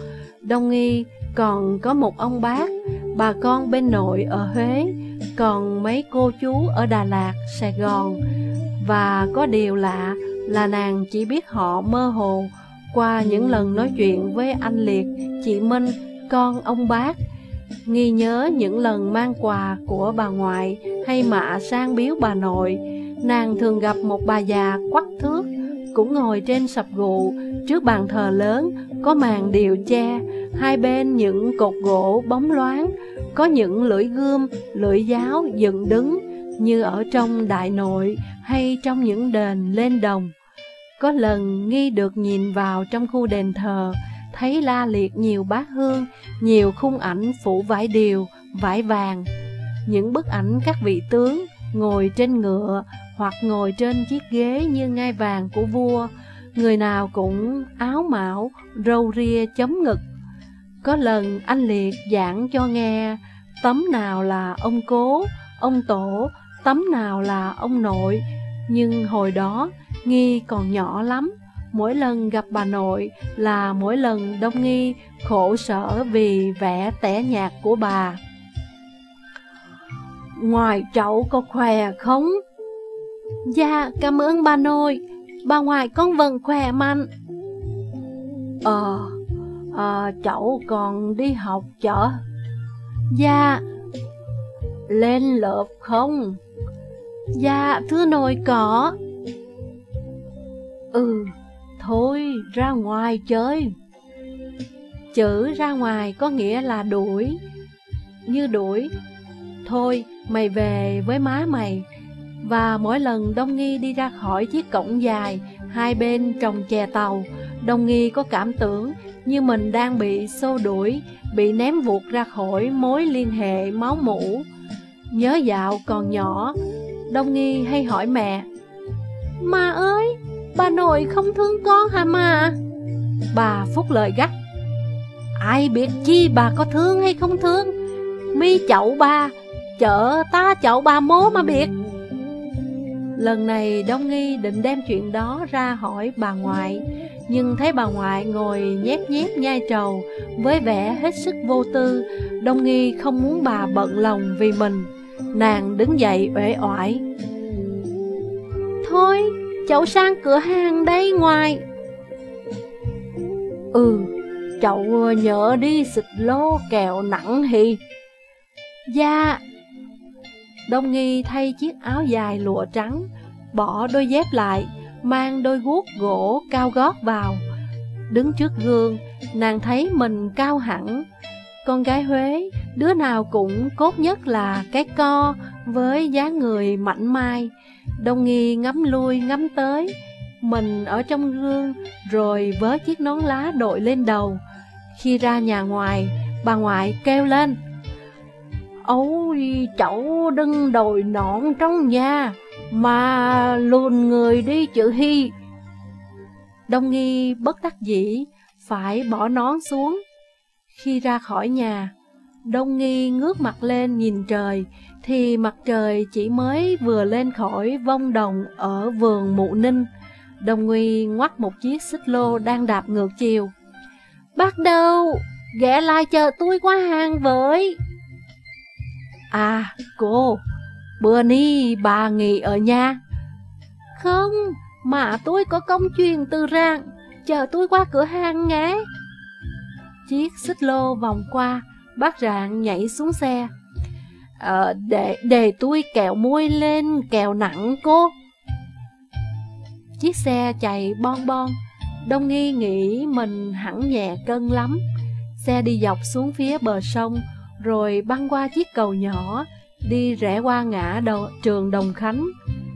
Đông nghi còn có một ông bác, bà con bên nội ở Huế, còn mấy cô chú ở Đà Lạt, Sài Gòn. Và có điều lạ là nàng chỉ biết họ mơ hồ qua những lần nói chuyện với anh Liệt, chị Minh, con ông bác. Nghi nhớ những lần mang quà của bà ngoại hay mạ sang biếu bà nội, nàng thường gặp một bà già quắc thước, cũng ngồi trên sập gụ, trước bàn thờ lớn, có màn điều che, hai bên những cột gỗ bóng loáng, có những lưỡi gươm, lưỡi giáo dựng đứng, như ở trong đại nội hay trong những đền lên đồng. Có lần Nghi được nhìn vào trong khu đền thờ, thấy la liệt nhiều bát hương, nhiều khung ảnh phủ vải điều, vải vàng. Những bức ảnh các vị tướng ngồi trên ngựa hoặc ngồi trên chiếc ghế như ngai vàng của vua, người nào cũng áo mão, râu ria chấm ngực. Có lần anh Liệt giảng cho nghe tấm nào là ông cố, ông tổ, tấm nào là ông nội, nhưng hồi đó Nghi còn nhỏ lắm, mỗi lần gặp bà nội là mỗi lần Đông Nghi khổ sở vì vẻ tẻ nhạt của bà. Ngoài chậu có khỏe không? Dạ, cảm ơn bà nội, bà ngoại con vẫn khỏe mạnh. Ờ, à, cháu còn đi học chở? Dạ. Lên lớp không? Dạ, thưa nội có. Ừ, thôi ra ngoài chơi. Chữ ra ngoài có nghĩa là đuổi, như đuổi. Thôi, mày về với má mày. Và mỗi lần Đông Nghi đi ra khỏi chiếc cổng dài, hai bên trồng chè tàu, Đông Nghi có cảm tưởng như mình đang bị xô đuổi, bị ném vụt ra khỏi mối liên hệ máu mủ. Nhớ dạo còn nhỏ, Đông Nghi hay hỏi mẹ, Mà ơi, Bà nội không thương con hả mà? Bà Phúc lời gắt Ai biết chi bà có thương hay không thương? Mi chậu bà Chợ ta chậu bà mố mà biết. Lần này Đông Nghi định đem chuyện đó ra hỏi bà ngoại. Nhưng thấy bà ngoại ngồi nhét nhét nhai trầu, Với vẻ hết sức vô tư, Đông Nghi không muốn bà bận lòng vì mình. Nàng đứng dậy uể oải. Thôi Cháu sang cửa hàng đây ngoài Ừ Cháu nhớ đi xịt lô kẹo nặng hì. Dạ. Đông nghi thay chiếc áo dài lụa trắng, Bỏ đôi dép lại, Mang đôi guốc gỗ cao gót vào. Đứng trước gương, Nàng thấy mình cao hẳn. Con gái Huế, Đứa nào cũng cốt nhất là cái co Với dáng người mạnh mai. Đông nghi ngắm lui ngắm tới, Mình ở trong gương Rồi với chiếc nón lá đội lên đầu. Khi ra nhà ngoài, Bà ngoại kêu lên Ôi cháu đừng đội nón trong nhà Mà lùn người đi chữ hy Đông nghi bất đắc dĩ Phải bỏ nón xuống Khi ra khỏi nhà Đông nghi ngước mặt lên nhìn trời thì mặt trời chỉ mới vừa lên khỏi vong đồng ở vườn mụ ninh. Đồng nghi ngoắt một chiếc xích lô đang đạp ngược chiều. Bắt đầu, ghé lại chờ tôi qua hàng với. À, cô, bữa ni bà nghỉ ở nhà. Không, mà tôi có công chuyện từ rạng, chờ tôi qua cửa hàng nghe. Chiếc xích lô vòng qua, bác rạng nhảy xuống xe à, để, để tôi kẹo môi lên kẹo nặng cô Chiếc xe chạy bon bon Đông nghi nghĩ mình hẳn nhẹ cân lắm Xe đi dọc xuống phía bờ sông rồi băng qua chiếc cầu nhỏ Đi rẽ qua ngã đầu, trường Đồng Khánh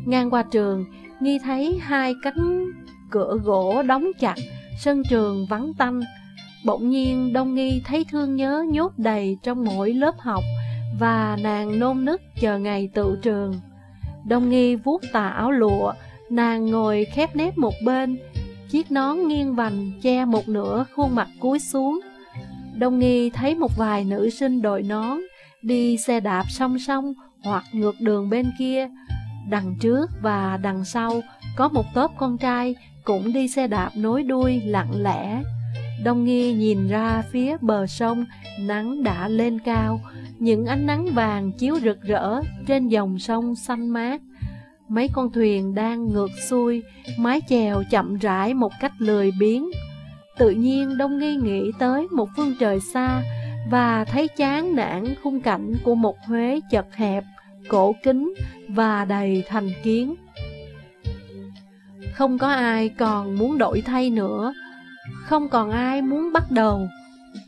Ngang qua trường Nghi thấy hai cánh cửa gỗ đóng chặt Sân trường vắng tanh Bỗng nhiên Đông Nghi thấy thương nhớ nhốt đầy trong mỗi lớp học và nàng nôn nức chờ ngày tự trường. Đông nghi vuốt tà áo lụa, nàng ngồi khép nép một bên, chiếc nón nghiêng vành che một nửa khuôn mặt cúi xuống. Đông nghi thấy một vài nữ sinh đội nón, đi xe đạp song song hoặc ngược đường bên kia, đằng trước và đằng sau có một tốp con trai cũng đi xe đạp nối đuôi lặng lẽ. Đông Nghi nhìn ra phía bờ sông, nắng đã lên cao, những ánh nắng vàng chiếu rực rỡ trên dòng sông xanh mát. Mấy con thuyền đang ngược xuôi, mái chèo chậm rãi một cách lười biếng. Tự nhiên Đông Nghi nghĩ tới một phương trời xa và thấy chán nản khung cảnh của một Huế chật hẹp, cổ kính và đầy thành kiến. Không có ai còn muốn đổi thay nữa, không còn ai muốn bắt đầu.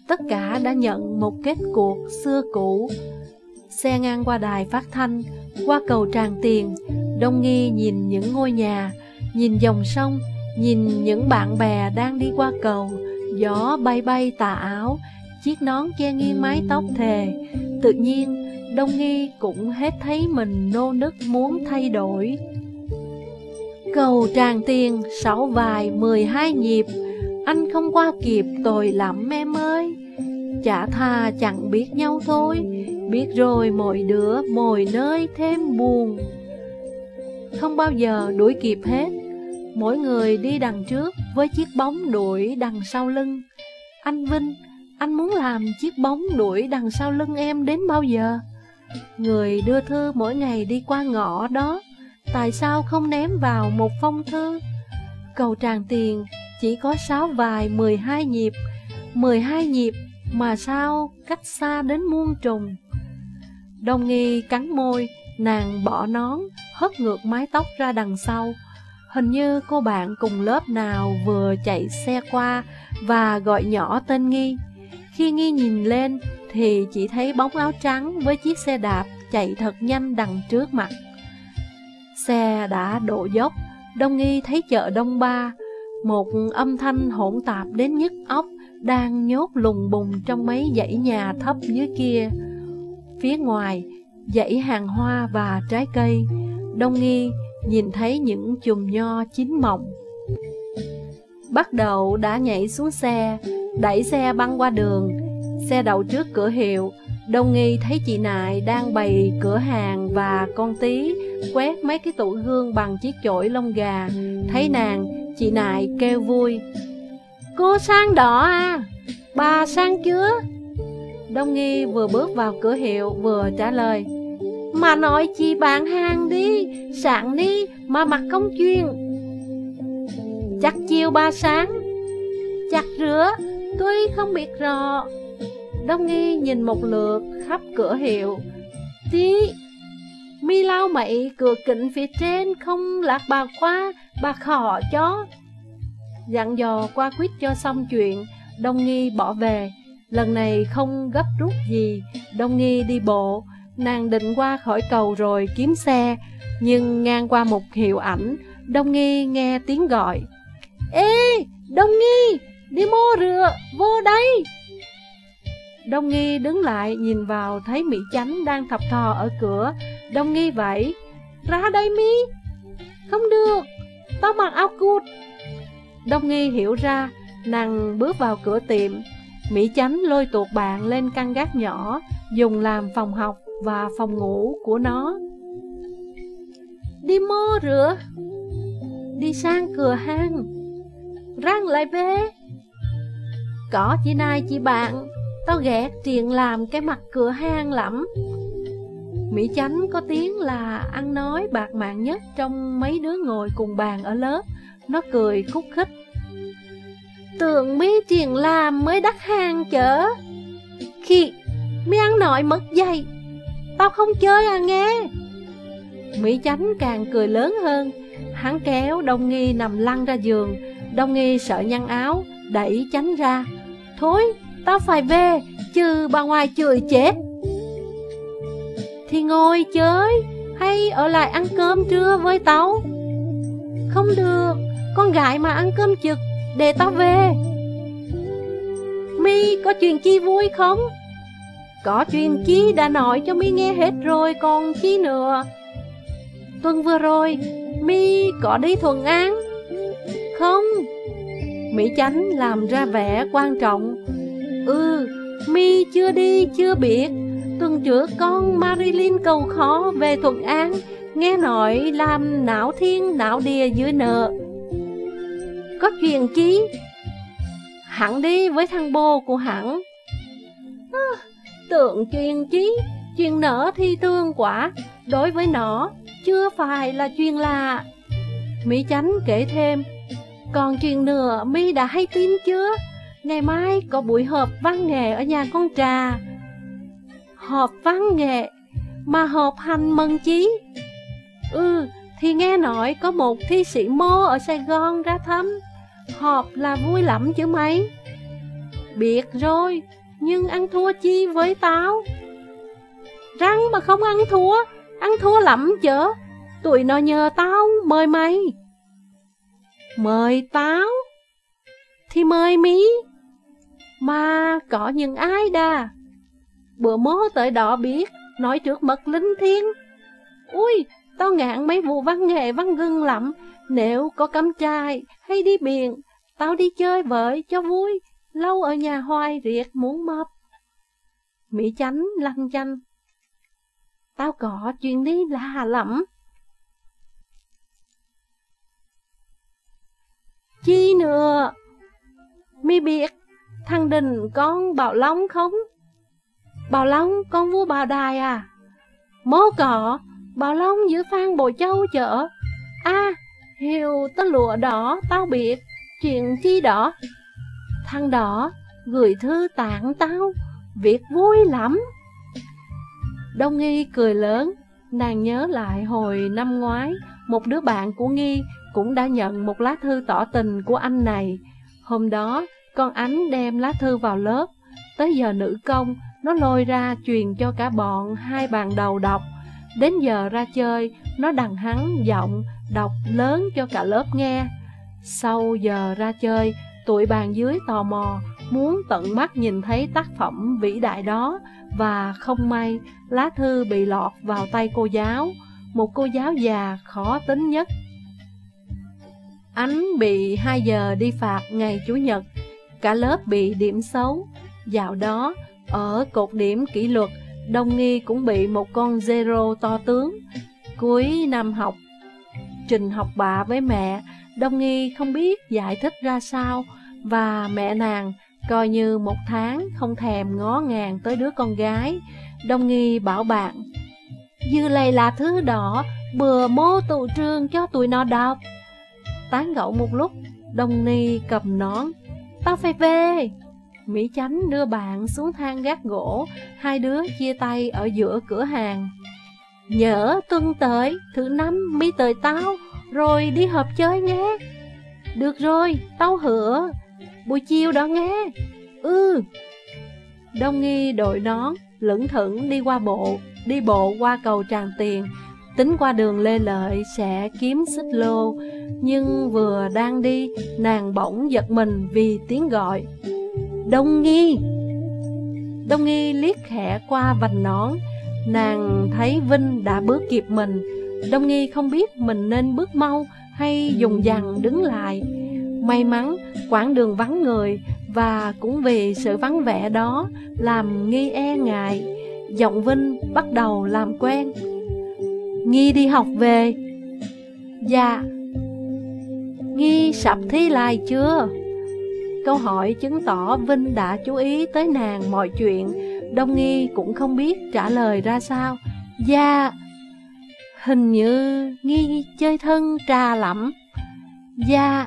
Tất cả đã nhận một kết cuộc xưa cũ. Xe ngang qua đài phát thanh, qua cầu tràn tiền, Đông Nghi nhìn những ngôi nhà, nhìn dòng sông, nhìn những bạn bè đang đi qua cầu, gió bay bay tà áo, chiếc nón che nghiêng mái tóc thề. Tự nhiên, Đông Nghi cũng hết thấy mình nô nức muốn thay đổi. Cầu tràn tiền, sáu vài, mười hai nhịp, anh không qua kịp tồi lắm em ơi. Chả thà chẳng biết nhau thôi, biết rồi mỗi đứa mỗi nơi thêm buồn. Không bao giờ đuổi kịp hết, mỗi người đi đằng trước với chiếc bóng đuổi đằng sau lưng. Anh Vinh, anh muốn làm chiếc bóng đuổi đằng sau lưng em đến bao giờ? Người đưa thư mỗi ngày đi qua ngõ đó, tại sao không ném vào một phong thư? Cầu tràng tiền chỉ có sáu vài mười hai nhịp, mười hai nhịp mà sao cách xa đến muôn trùng. Đông nghi cắn môi, nàng bỏ nón, hất ngược mái tóc ra đằng sau. Hình như cô bạn cùng lớp nào vừa chạy xe qua và gọi nhỏ tên Nghi. Khi Nghi nhìn lên thì chỉ thấy bóng áo trắng với chiếc xe đạp chạy thật nhanh đằng trước mặt. Xe đã độ dốc, Đông Nghi thấy chợ Đông Ba, một âm thanh hỗn tạp đến nhức óc đang nhốt lùng bùng trong mấy dãy nhà thấp dưới kia. Phía ngoài, dãy hàng hoa và trái cây, Đông Nghi nhìn thấy những chùm nho chín mọng. Bắt đầu đã nhảy xuống xe, đẩy xe băng qua đường, xe đậu trước cửa hiệu, Đông Nghi thấy chị Nại đang bày cửa hàng và con tí quét mấy cái tủ gương bằng chiếc chổi lông gà. Thấy nàng, chị Nại kêu vui. Cô sang đỏ à, bà sang chưa? Đông Nghi vừa bước vào cửa hiệu vừa trả lời. Mà nói chị bán hàng đi, Sáng đi mà mặc công chuyên. Chắc chiều ba sáng, chắc rửa, tôi không biết rõ. Đông Nghi nhìn một lượt khắp cửa hiệu. Tí, mi lao mậy cửa kính phía trên không lạc bà qua, bà khỏ chó. Dặn dò qua quyết cho xong chuyện, Đông Nghi bỏ về. Lần này không gấp rút gì, Đông Nghi đi bộ, nàng định qua khỏi cầu rồi kiếm xe, nhưng ngang qua một hiệu ảnh, Đông Nghi nghe tiếng gọi. Ê, Đông Nghi, đi mua rửa, vô đây! Đông Nghi đứng lại nhìn vào thấy Mỹ Chánh đang thập thò ở cửa. Đông Nghi vậy, ra đây mi. Không được, tao mặc áo cút. Đông Nghi hiểu ra, nàng bước vào cửa tiệm. Mỹ Chánh lôi tuột bạn lên căn gác nhỏ, dùng làm phòng học và phòng ngủ của nó. Đi mơ rửa, đi sang cửa hang, răng lại về. Có chị này chị bạn. Tao ghét triền làm cái mặt cửa hang lắm. Mỹ Chánh có tiếng là ăn nói bạc mạng nhất trong mấy đứa ngồi cùng bàn ở lớp. Nó cười khúc khích. Tưởng mi triền làm mới đắt hàng chở Khi mi ăn nội mất dây Tao không chơi à nghe. Mỹ Chánh càng cười lớn hơn. Hắn kéo Đông Nghi nằm lăn ra giường. Đông Nghi sợ nhăn áo Đẩy Chánh ra. Thôi Tao phải về, chứ bà ngoài chửi chết. Thì ngồi chơi, hay ở lại ăn cơm trưa với tao? Không được, con gái mà ăn cơm trực, để tao về. Mi có chuyện chi vui không? Có chuyện chi đã nói cho Mi nghe hết rồi còn chi nữa Tuần vừa rồi, Mi có đi Thuận An Không Mỹ Chánh làm ra vẻ quan trọng Ừ, mi chưa đi, chưa biết Tuần trước con Marilyn cầu khó về Thuận An nghe nói làm não thiên não địa dưới nợ. Có chuyện chí? Hẳn đi với thằng bồ của hẳn. À, tượng chuyên trí chuyện nở thi thương quả, đối với nó chưa phải là chuyện lạ. Mỹ Chánh kể thêm, còn chuyện nữa mi đã hay tin chưa? Ngày mai có buổi họp văn nghệ ở nhà con trà. Họp văn nghệ mà họp hành mừng chí. Ừ, thì nghe nói có một thi sĩ mô ở Sài Gòn ra thăm. Họp là vui lắm chứ mấy. Biết rồi, nhưng ăn thua chi với tao? Răng mà không ăn thua, ăn thua lắm chứ. Tụi nó nhờ tao mời mày. Mời tao? Thì mời mí. Mà có những ai đà? Bữa mố tới đó biết, nói trước mật linh thiên. Ui, tao ngạn mấy vụ văn nghệ văn gừng lắm. Nếu có cắm trai hay đi biển, tao đi chơi với cho vui. Lâu ở nhà hoài riệt muốn mập. Mỹ chánh lăn chanh. Tao có chuyện đi là lắm. Chi nữa? Mi biết thằng Đình con Bảo Long không? Bảo Long con vua Bảo Đài à? Mố cỏ, Bảo Long giữa phan Bồ Châu chở, À, hiểu tớ lụa đỏ tao biết, chuyện chi đỏ? Thằng đỏ gửi thư tặng tao, việc vui lắm. Đông Nghi cười lớn, nàng nhớ lại hồi năm ngoái, một đứa bạn của Nghi cũng đã nhận một lá thư tỏ tình của anh này. Hôm đó, con ánh đem lá thư vào lớp. Tới giờ nữ công, nó lôi ra truyền cho cả bọn hai bàn đầu đọc. Đến giờ ra chơi, nó đằng hắn giọng, đọc lớn cho cả lớp nghe. Sau giờ ra chơi, tụi bàn dưới tò mò, muốn tận mắt nhìn thấy tác phẩm vĩ đại đó, và không may, lá thư bị lọt vào tay cô giáo, một cô giáo già khó tính nhất Ánh bị 2 giờ đi phạt ngày Chủ nhật, cả lớp bị điểm xấu. Dạo đó, ở cột điểm kỷ luật, Đông Nghi cũng bị một con zero to tướng. Cuối năm học, trình học bạ với mẹ, Đông Nghi không biết giải thích ra sao, và mẹ nàng coi như một tháng không thèm ngó ngàng tới đứa con gái. Đông Nghi bảo bạn, Dư lầy là thứ đỏ, bừa mô tụ trương cho tụi nó đọc tán gẫu một lúc, Đông Ni cầm nón. Tao phải về. Mỹ Chánh đưa bạn xuống thang gác gỗ, hai đứa chia tay ở giữa cửa hàng. Nhớ tuần tới, thứ năm mi tới tao, rồi đi họp chơi nghe. Được rồi, tao hứa. Buổi chiều đó nghe. Ừ. Đông Nghi đội nón, lững thững đi qua bộ, đi bộ qua cầu Tràng Tiền, tính qua đường Lê Lợi sẽ kiếm xích lô, nhưng vừa đang đi, nàng bỗng giật mình vì tiếng gọi. Đông Nghi! Đông Nghi liếc khẽ qua vành nón, nàng thấy Vinh đã bước kịp mình. Đông Nghi không biết mình nên bước mau hay dùng dằn đứng lại. May mắn, quãng đường vắng người, và cũng vì sự vắng vẻ đó làm Nghi e ngại. Giọng Vinh bắt đầu làm quen. Nghi đi học về Dạ Nghi sập thi lại chưa? Câu hỏi chứng tỏ Vinh đã chú ý tới nàng mọi chuyện Đông Nghi cũng không biết trả lời ra sao Dạ Hình như Nghi chơi thân trà lắm. Dạ.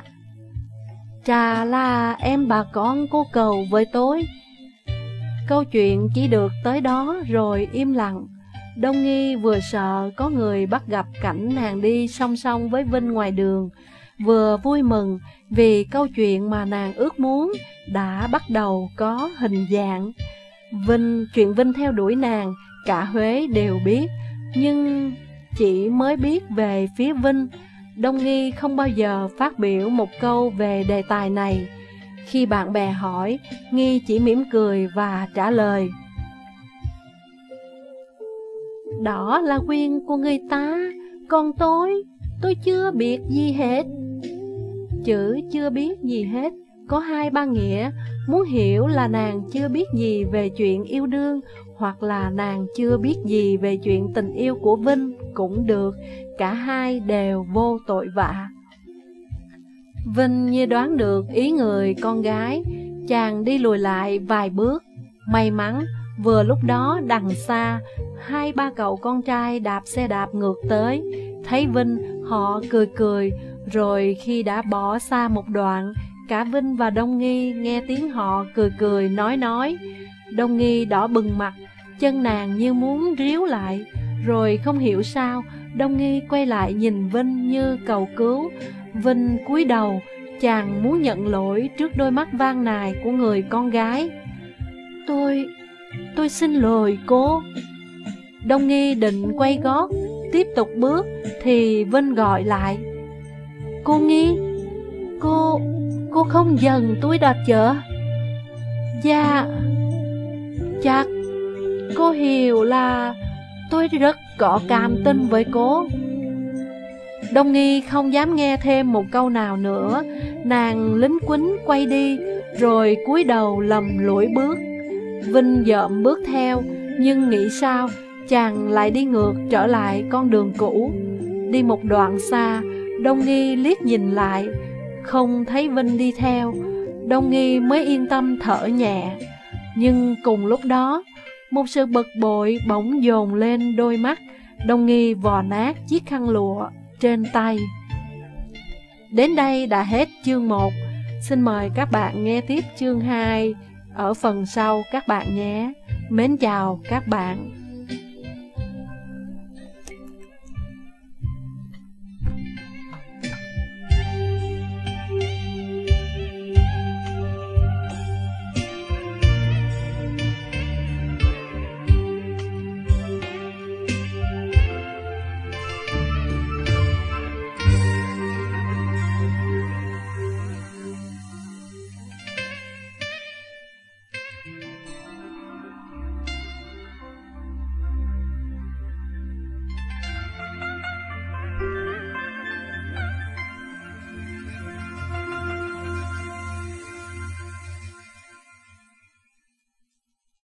Trà là em bà con cô cầu với tôi. Câu chuyện chỉ được tới đó rồi im lặng. Đông Nghi vừa sợ có người bắt gặp cảnh nàng đi song song với Vinh ngoài đường, vừa vui mừng vì câu chuyện mà nàng ước muốn đã bắt đầu có hình dạng. Vinh, chuyện Vinh theo đuổi nàng, cả Huế đều biết, nhưng chỉ mới biết về phía Vinh. Đông Nghi không bao giờ phát biểu một câu về đề tài này. Khi bạn bè hỏi, Nghi chỉ mỉm cười và trả lời. Đó là quyền của người ta, còn tôi, tôi chưa biết gì hết. Chữ chưa biết gì hết, có hai ba nghĩa, Muốn hiểu là nàng chưa biết gì về chuyện yêu đương Hoặc là nàng chưa biết gì về chuyện tình yêu của Vinh cũng được. Cả hai đều vô tội vạ. Vinh như đoán được ý người con gái, Chàng đi lùi lại vài bước. May mắn, vừa lúc đó đằng xa, Hai ba cậu con trai đạp xe đạp ngược tới. Thấy Vinh, họ cười cười, Rồi khi đã bỏ xa một đoạn, Cả Vinh và Đông Nghi nghe tiếng họ cười cười nói nói. Đông Nghi đỏ bừng mặt, Chân nàng như muốn ríu lại. Rồi không hiểu sao, Đông Nghi quay lại nhìn Vinh như cầu cứu. Vinh cúi đầu, Chàng muốn nhận lỗi trước đôi mắt vang nài của người con gái. Tôi... tôi xin lỗi cô. Đông Nghi định quay gót, Tiếp tục bước Thì Vinh gọi lại. Cô Nghi, Cô... cô không dần tôi đạp chợ Dạ Chắc, Cô hiểu là Tôi rất có cam tin với cô. Đông Nghi không dám nghe thêm một câu nào nữa. Nàng lính quính quay đi, Rồi cúi đầu lầm lũi bước. Vinh dợm bước theo, Nhưng nghĩ sao, Chàng lại đi ngược trở lại con đường cũ. Đi một đoạn xa, Đông Nghi liếc nhìn lại, Không thấy Vinh đi theo. Đông Nghi mới yên tâm thở nhẹ. Nhưng cùng lúc đó một sự bực bội bỗng dồn lên đôi mắt Đông Nghi vò nát chiếc khăn lụa trên tay Đến đây đã hết chương 1 Xin mời các bạn nghe tiếp chương 2 ở phần sau các bạn nhé. Mến chào các bạn.